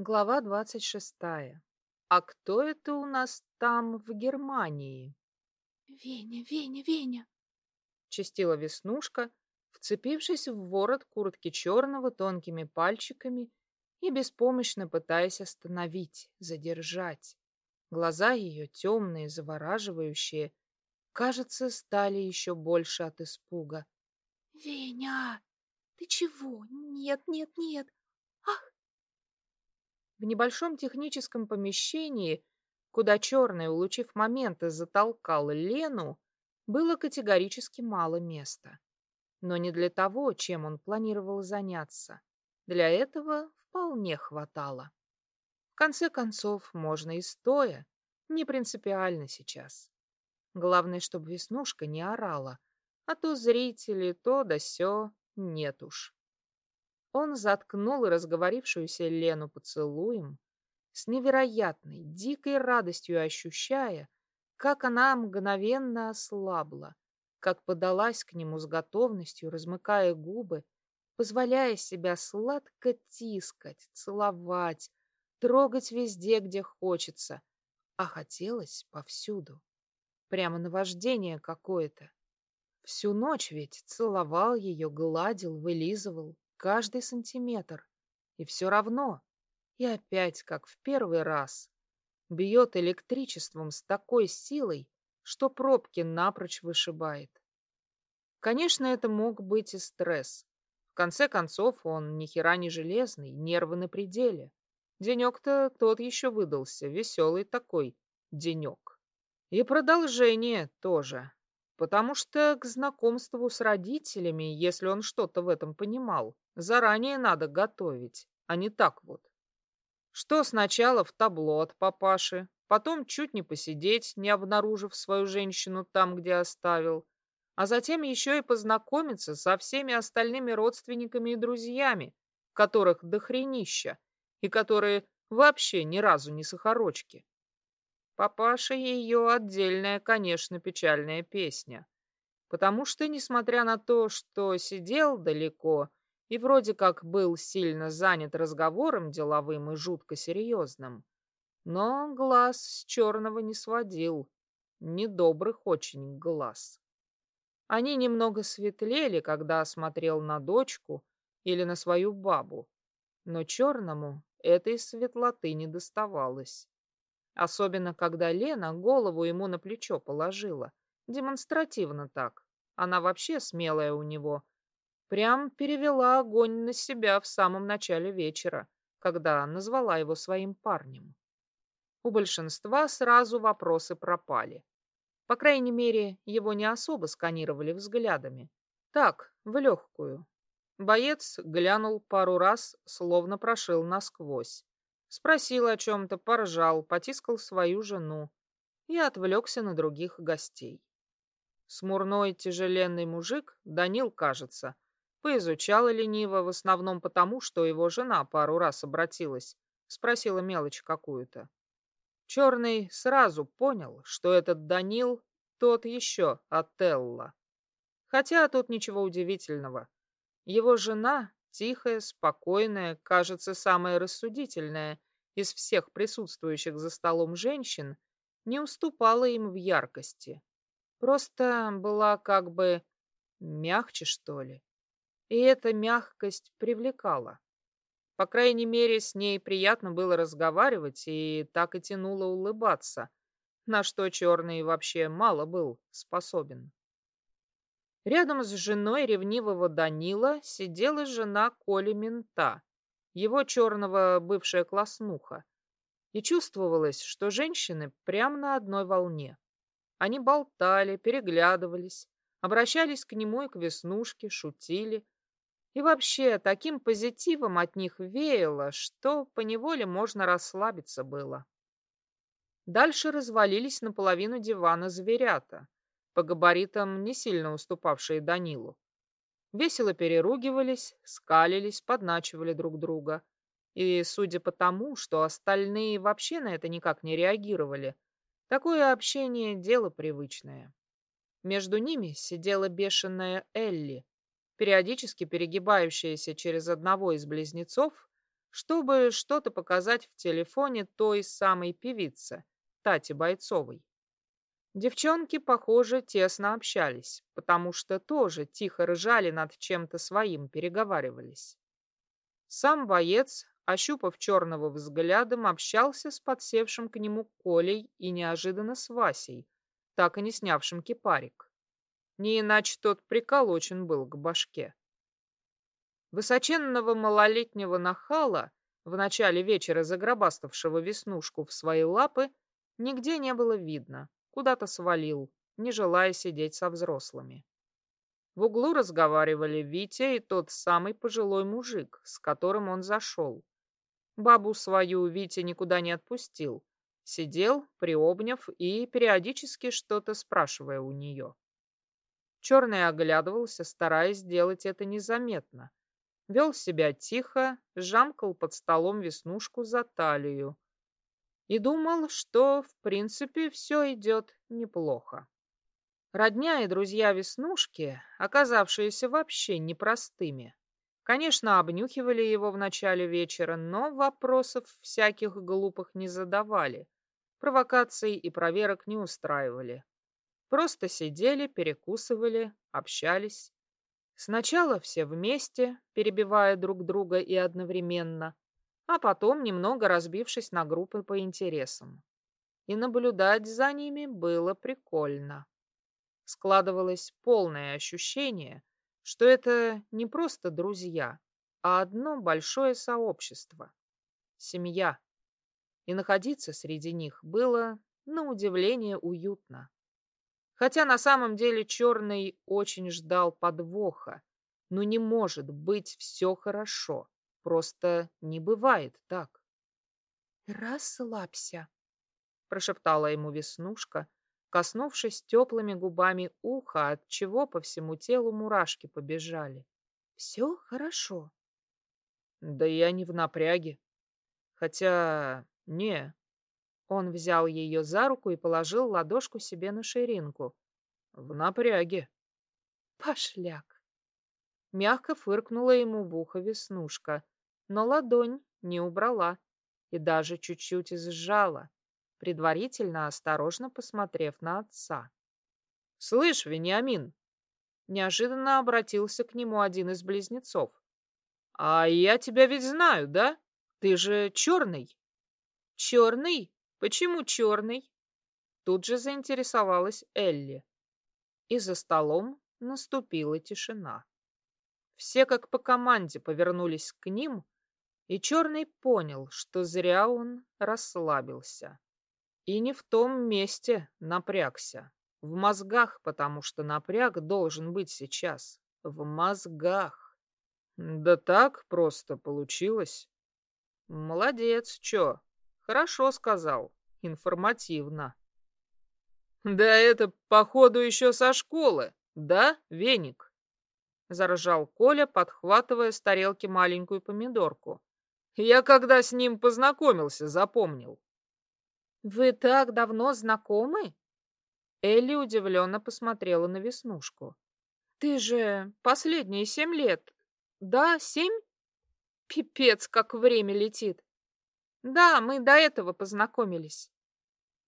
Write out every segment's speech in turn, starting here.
Глава двадцать шестая. А кто это у нас там в Германии? Веня, Веня, Веня. Чистила Веснушка, вцепившись в ворот куртки черного тонкими пальчиками и беспомощно пытаясь остановить, задержать. Глаза ее темные, завораживающие, кажется, стали еще больше от испуга. Веня, ты чего? Нет, нет, нет. В небольшом техническом помещении, куда черный, улучив момент, затолкал Лену, было категорически мало места. Но не для того, чем он планировал заняться. Для этого вполне хватало. В конце концов, можно и стоя. Не принципиально сейчас. Главное, чтобы Веснушка не орала, а то зрители то да сё нет уж. Он заткнул разговорившуюся Лену поцелуем, с невероятной, дикой радостью ощущая, как она мгновенно ослабла, как подалась к нему с готовностью, размыкая губы, позволяя себя сладко тискать, целовать, трогать везде, где хочется, а хотелось повсюду. Прямо наваждение какое-то. Всю ночь ведь целовал ее, гладил, вылизывал, каждый сантиметр. И все равно, и опять, как в первый раз, бьет электричеством с такой силой, что пробки напрочь вышибает. Конечно, это мог быть и стресс. В конце концов, он ни хера не железный, нервы на пределе. Денек-то тот еще выдался, веселый такой денек. И продолжение тоже. Потому что к знакомству с родителями, если он что-то в этом понимал, заранее надо готовить, а не так вот. Что сначала в табло от папаши, потом чуть не посидеть, не обнаружив свою женщину там, где оставил, а затем еще и познакомиться со всеми остальными родственниками и друзьями, которых дохренища, и которые вообще ни разу не сахарочки. Папаша ее отдельная, конечно, печальная песня. Потому что, несмотря на то, что сидел далеко и вроде как был сильно занят разговором деловым и жутко серьезным, но глаз с черного не сводил, недобрых очень глаз. Они немного светлели, когда смотрел на дочку или на свою бабу, но черному этой светлоты не доставалось. Особенно, когда Лена голову ему на плечо положила. Демонстративно так. Она вообще смелая у него. Прям перевела огонь на себя в самом начале вечера, когда назвала его своим парнем. У большинства сразу вопросы пропали. По крайней мере, его не особо сканировали взглядами. Так, в легкую. Боец глянул пару раз, словно прошил насквозь. Спросил о чем-то, поржал, потискал свою жену и отвлекся на других гостей. Смурной тяжеленный мужик, Данил, кажется, поизучал лениво, в основном потому, что его жена пару раз обратилась, спросила мелочь какую-то. Черный сразу понял, что этот Данил тот еще Отелло. Хотя тут ничего удивительного. Его жена Тихая, спокойная, кажется, самая рассудительная из всех присутствующих за столом женщин, не уступала им в яркости. Просто была как бы мягче, что ли. И эта мягкость привлекала. По крайней мере, с ней приятно было разговаривать и так и тянуло улыбаться, на что черный вообще мало был способен. Рядом с женой ревнивого Данила сидела жена Коли Мента, его черного бывшая класснуха. И чувствовалось, что женщины прямо на одной волне. Они болтали, переглядывались, обращались к нему и к Веснушке, шутили. И вообще, таким позитивом от них веяло, что поневоле можно расслабиться было. Дальше развалились наполовину дивана зверята по габаритам не сильно уступавшие Данилу. Весело переругивались, скалились, подначивали друг друга. И, судя по тому, что остальные вообще на это никак не реагировали, такое общение – дело привычное. Между ними сидела бешеная Элли, периодически перегибающаяся через одного из близнецов, чтобы что-то показать в телефоне той самой певице, Тати Бойцовой. Девчонки, похоже, тесно общались, потому что тоже тихо рыжали над чем-то своим, переговаривались. Сам боец, ощупав черного взглядом, общался с подсевшим к нему Колей и неожиданно с Васей, так и не снявшим кипарик. Не иначе тот приколочен был к башке. Высоченного малолетнего нахала, в начале вечера загробаставшего веснушку в свои лапы, нигде не было видно, куда-то свалил, не желая сидеть со взрослыми. В углу разговаривали Витя и тот самый пожилой мужик, с которым он зашел. Бабу свою Витя никуда не отпустил. Сидел, приобняв и периодически что-то спрашивая у нее. Черный оглядывался, стараясь сделать это незаметно. Вел себя тихо, жамкал под столом веснушку за талию. И думал, что, в принципе, все идет неплохо. Родня и друзья Веснушки, оказавшиеся вообще непростыми, конечно, обнюхивали его в начале вечера, но вопросов всяких глупых не задавали, провокаций и проверок не устраивали. Просто сидели, перекусывали, общались. Сначала все вместе, перебивая друг друга и одновременно, а потом немного разбившись на группы по интересам. И наблюдать за ними было прикольно складывалось полное ощущение, что это не просто друзья, а одно большое сообщество, семья. И находиться среди них было, на удивление, уютно. Хотя на самом деле Черный очень ждал подвоха. Но не может быть все хорошо. Просто не бывает так. «Расслабься», — прошептала ему Веснушка, коснувшись теплыми губами уха, от чего по всему телу мурашки побежали. «Все хорошо». «Да я не в напряге. Хотя... не». Он взял ее за руку и положил ладошку себе на ширинку. «В напряге». «Пошляк». Мягко фыркнула ему в ухо веснушка, но ладонь не убрала и даже чуть-чуть сжала предварительно осторожно посмотрев на отца. «Слышь, Вениамин!» Неожиданно обратился к нему один из близнецов. «А я тебя ведь знаю, да? Ты же черный!» «Черный? Почему черный?» Тут же заинтересовалась Элли. И за столом наступила тишина. Все как по команде повернулись к ним, и Черный понял, что зря он расслабился. И не в том месте напрягся. В мозгах, потому что напряг должен быть сейчас. В мозгах. Да так просто получилось. Молодец, чё? Хорошо сказал. Информативно. Да это, походу, еще со школы. Да, веник? Заржал Коля, подхватывая с тарелки маленькую помидорку. Я когда с ним познакомился, запомнил. «Вы так давно знакомы?» Элли удивленно посмотрела на Веснушку. «Ты же последние семь лет. Да, семь?» «Пипец, как время летит!» «Да, мы до этого познакомились».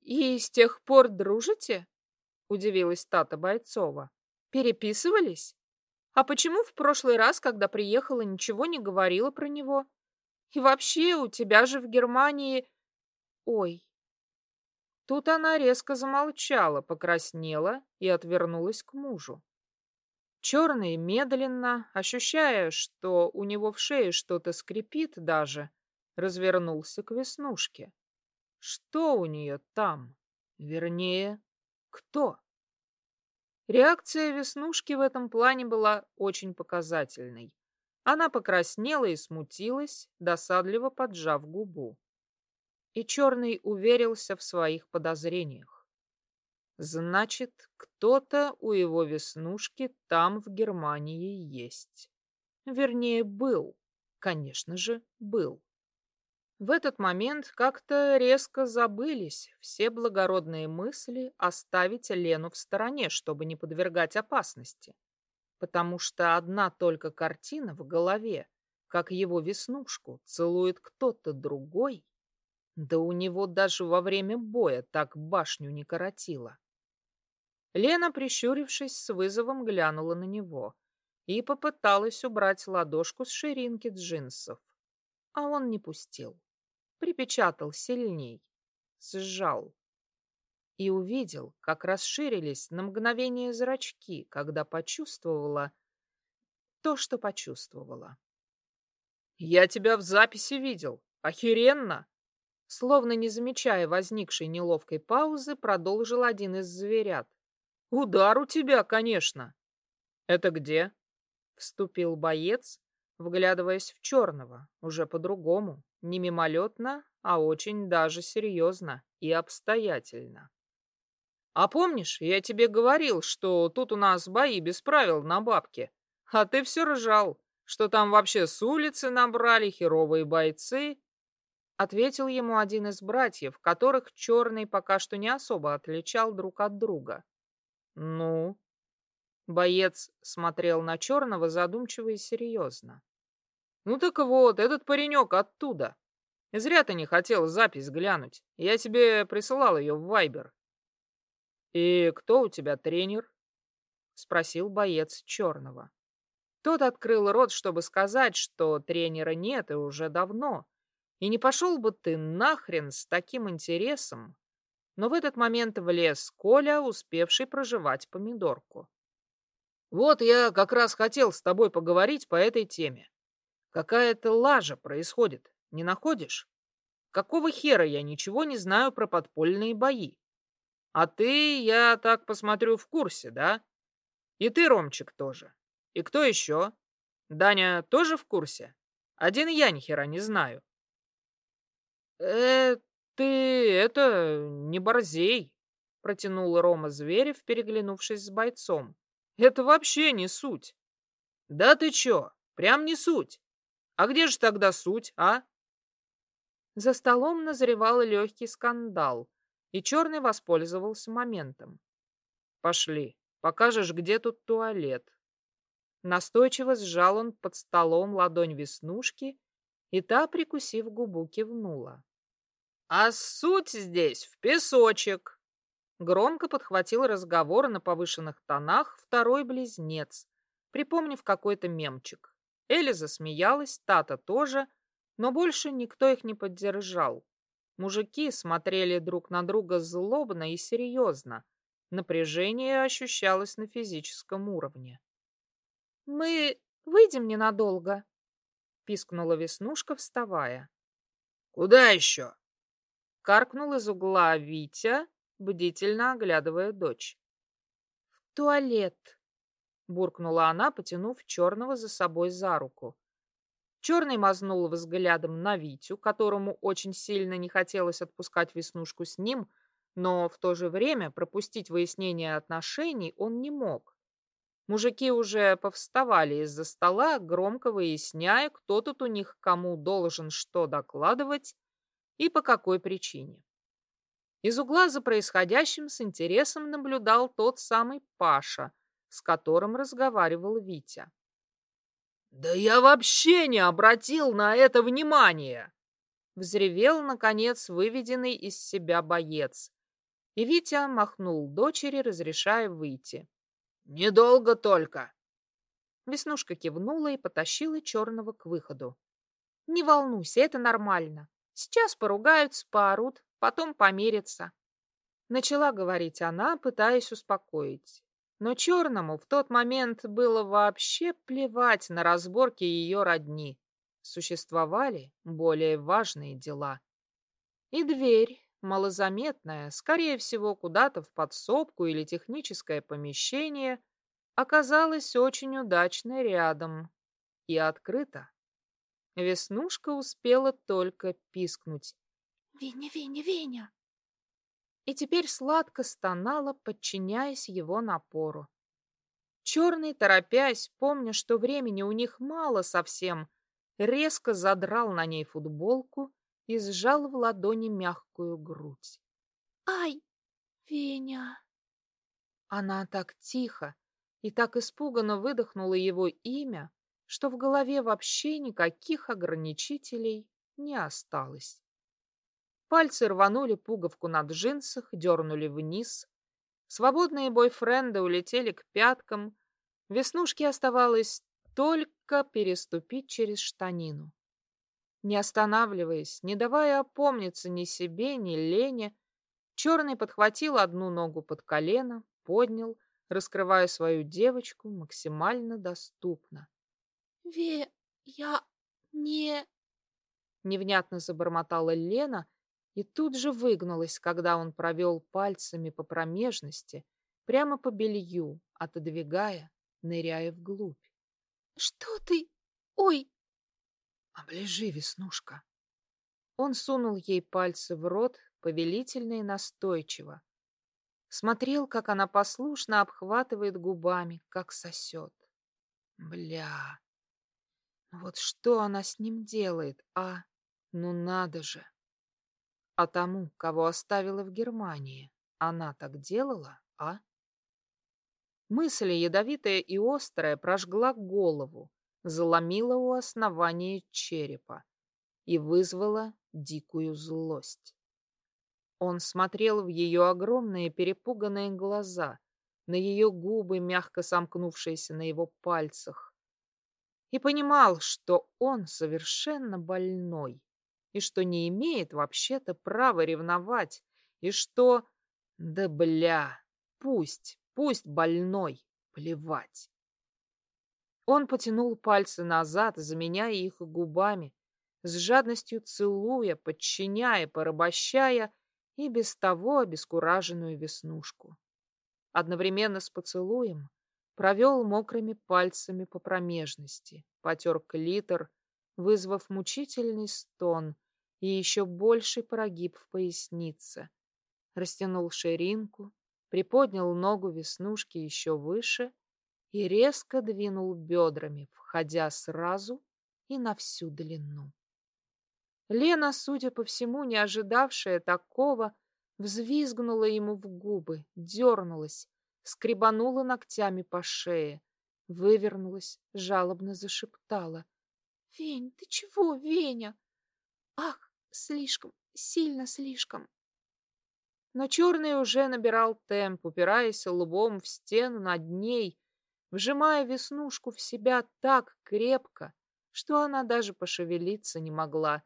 «И с тех пор дружите?» Удивилась Тата Бойцова. «Переписывались? А почему в прошлый раз, когда приехала, ничего не говорила про него? И вообще, у тебя же в Германии... Ой, Тут она резко замолчала, покраснела и отвернулась к мужу. Черный медленно, ощущая, что у него в шее что-то скрипит даже, развернулся к Веснушке. Что у нее там? Вернее, кто? Реакция Веснушки в этом плане была очень показательной. Она покраснела и смутилась, досадливо поджав губу и Черный уверился в своих подозрениях. Значит, кто-то у его веснушки там в Германии есть. Вернее, был. Конечно же, был. В этот момент как-то резко забылись все благородные мысли оставить Лену в стороне, чтобы не подвергать опасности. Потому что одна только картина в голове, как его веснушку целует кто-то другой, да у него даже во время боя так башню не коротило. Лена, прищурившись, с вызовом глянула на него и попыталась убрать ладошку с ширинки джинсов. А он не пустил. Припечатал сильней. Сжал. И увидел, как расширились на мгновение зрачки, когда почувствовала то, что почувствовала. «Я тебя в записи видел. Охеренно!» Словно не замечая возникшей неловкой паузы, продолжил один из зверят. «Удар у тебя, конечно!» «Это где?» Вступил боец, вглядываясь в черного, уже по-другому, не мимолетно, а очень даже серьезно и обстоятельно. «А помнишь, я тебе говорил, что тут у нас бои без правил на бабке, а ты все ржал, что там вообще с улицы набрали херовые бойцы?» Ответил ему один из братьев, которых черный пока что не особо отличал друг от друга. «Ну?» Боец смотрел на черного задумчиво и серьезно. «Ну так вот, этот паренек оттуда. Зря ты не хотел запись глянуть. Я тебе присылал ее в Вайбер». «И кто у тебя тренер?» — спросил боец черного. Тот открыл рот, чтобы сказать, что тренера нет и уже давно. И не пошел бы ты нахрен с таким интересом. Но в этот момент влез Коля, успевший проживать помидорку. Вот я как раз хотел с тобой поговорить по этой теме. Какая-то лажа происходит, не находишь? Какого хера я ничего не знаю про подпольные бои? А ты, я так посмотрю, в курсе, да? И ты, Ромчик, тоже. И кто еще? Даня тоже в курсе? Один я ни хера не знаю. Э, ты это не борзей, протянул Рома Зверев, переглянувшись с бойцом. Это вообще не суть. Да ты чё? Прям не суть. А где же тогда суть, а? За столом назревал легкий скандал, и Черный воспользовался моментом. Пошли, покажешь, где тут туалет. Настойчиво сжал он под столом ладонь Веснушки, и та, прикусив губу, кивнула. А суть здесь в песочек. Громко подхватил разговор на повышенных тонах второй близнец, припомнив какой-то мемчик. Эли засмеялась, Тата тоже, но больше никто их не поддержал. Мужики смотрели друг на друга злобно и серьезно. Напряжение ощущалось на физическом уровне. «Мы выйдем ненадолго», — пискнула Веснушка, вставая. «Куда еще?» — каркнул из угла Витя, бдительно оглядывая дочь. «В туалет!» — буркнула она, потянув черного за собой за руку. Черный мазнул взглядом на Витю, которому очень сильно не хотелось отпускать Веснушку с ним, но в то же время пропустить выяснение отношений он не мог. Мужики уже повставали из-за стола, громко выясняя, кто тут у них кому должен что докладывать и по какой причине. Из угла за происходящим с интересом наблюдал тот самый Паша, с которым разговаривал Витя. «Да я вообще не обратил на это внимания!» Взревел, наконец, выведенный из себя боец. И Витя махнул дочери, разрешая выйти. «Недолго только!» Веснушка кивнула и потащила черного к выходу. «Не волнуйся, это нормально. Сейчас поругаются, поорут, потом помирятся. Начала говорить она, пытаясь успокоить. Но черному в тот момент было вообще плевать на разборки ее родни. Существовали более важные дела. И дверь, малозаметная, скорее всего, куда-то в подсобку или техническое помещение, оказалась очень удачно рядом и открыта. Веснушка успела только пискнуть. «Веня, Веня, Веня!» И теперь сладко стонала, подчиняясь его напору. Черный, торопясь, помня, что времени у них мало совсем, резко задрал на ней футболку и сжал в ладони мягкую грудь. «Ай, Веня!» Она так тихо и так испуганно выдохнула его имя, что в голове вообще никаких ограничителей не осталось. Пальцы рванули пуговку на джинсах, дернули вниз. Свободные бойфренды улетели к пяткам. Веснушке оставалось только переступить через штанину. Не останавливаясь, не давая опомниться ни себе, ни Лене, Черный подхватил одну ногу под колено, поднял, раскрывая свою девочку максимально доступно. «Ве... я... не...» Невнятно забормотала Лена и тут же выгнулась, когда он провел пальцами по промежности, прямо по белью, отодвигая, ныряя вглубь. «Что ты? Ой!» «Оближи, Веснушка!» Он сунул ей пальцы в рот, повелительно и настойчиво. Смотрел, как она послушно обхватывает губами, как сосет. Бля, вот что она с ним делает, а? Ну надо же. А тому, кого оставила в Германии, она так делала, а? Мысль ядовитая и острая прожгла голову, заломила у основания черепа и вызвала дикую злость. Он смотрел в ее огромные перепуганные глаза, на ее губы, мягко сомкнувшиеся на его пальцах, и понимал, что он совершенно больной, и что не имеет вообще-то права ревновать, и что... Да бля, пусть, пусть больной, плевать. Он потянул пальцы назад, заменяя их губами, с жадностью целуя, подчиняя, порабощая и без того обескураженную веснушку. Одновременно с поцелуем провел мокрыми пальцами по промежности, потер клитор, вызвав мучительный стон и еще больший прогиб в пояснице. Растянул ширинку, приподнял ногу веснушки еще выше и резко двинул бедрами, входя сразу и на всю длину. Лена, судя по всему, не ожидавшая такого, взвизгнула ему в губы, дернулась, скребанула ногтями по шее, вывернулась, жалобно зашептала. — Вень, ты чего, Веня? Ах, слишком, сильно слишком. Но черный уже набирал темп, упираясь лбом в стену над ней, вжимая веснушку в себя так крепко, что она даже пошевелиться не могла,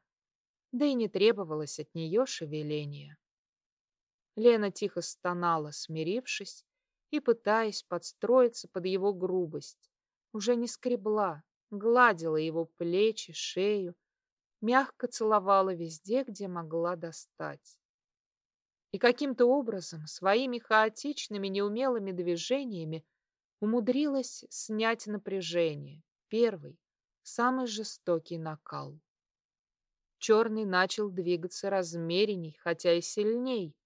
да и не требовалось от нее шевеления. Лена тихо стонала, смирившись, и, пытаясь подстроиться под его грубость, уже не скребла, гладила его плечи, шею, мягко целовала везде, где могла достать. И каким-то образом, своими хаотичными, неумелыми движениями умудрилась снять напряжение, первый, самый жестокий накал. Черный начал двигаться размеренней, хотя и сильней,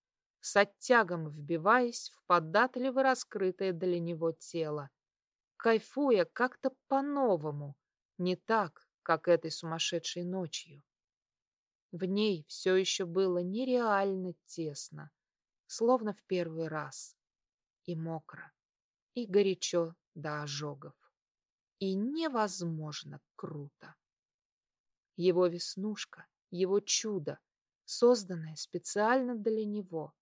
с оттягом вбиваясь в податливо раскрытое для него тело, кайфуя как-то по-новому, не так, как этой сумасшедшей ночью. В ней все еще было нереально тесно, словно в первый раз, и мокро, и горячо до ожогов, и невозможно круто. Его веснушка, его чудо, созданное специально для него,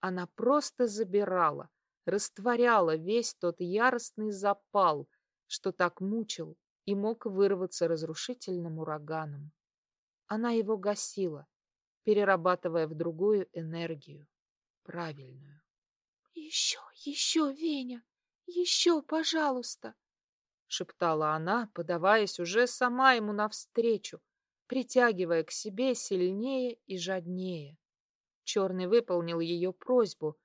она просто забирала, растворяла весь тот яростный запал, что так мучил и мог вырваться разрушительным ураганом. Она его гасила, перерабатывая в другую энергию, правильную. «Еще, еще, Веня, еще, пожалуйста!» — шептала она, подаваясь уже сама ему навстречу, притягивая к себе сильнее и жаднее. Черный выполнил ее просьбу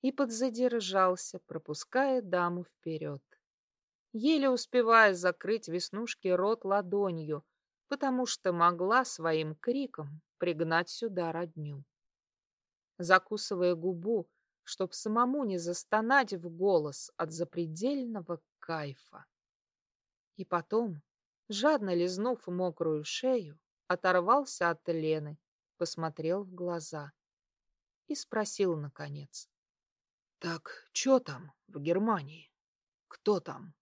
и подзадержался, пропуская даму вперед. Еле успевая закрыть веснушки рот ладонью, потому что могла своим криком пригнать сюда родню. Закусывая губу, чтоб самому не застонать в голос от запредельного кайфа. И потом, жадно лизнув мокрую шею, оторвался от Лены, посмотрел в глаза и спросил наконец. «Так что там в Германии? Кто там?»